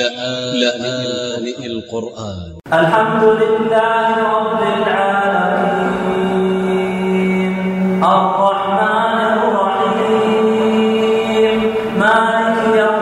لآن القرآن. الحمد لله رب العالمين. الرحمن الرحيم. مالك يوم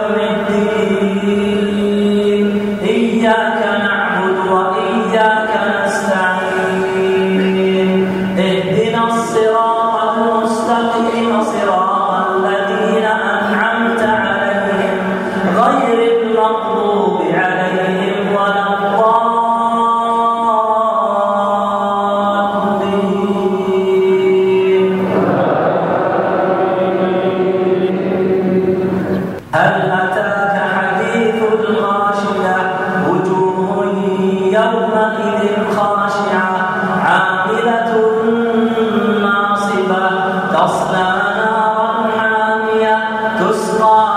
تسقى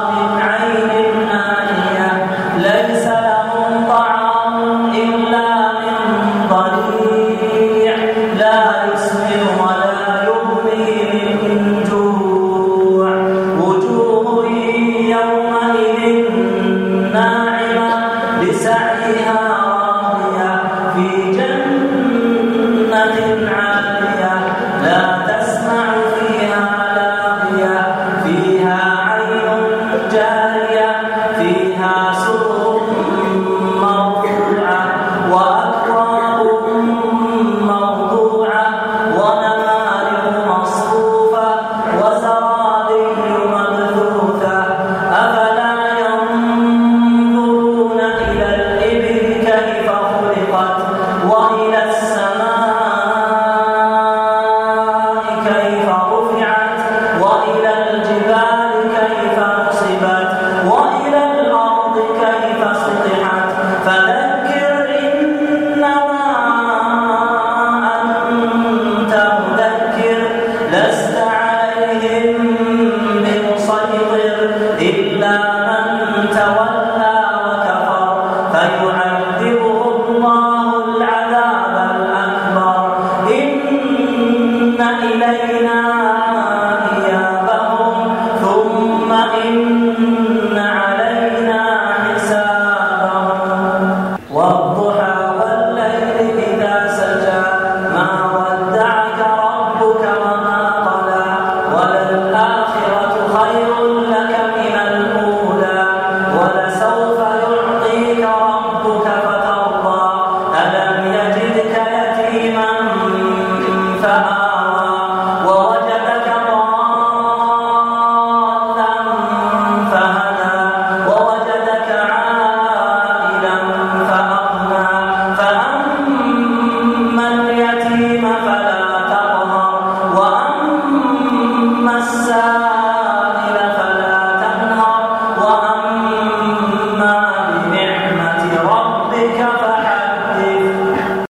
Magna.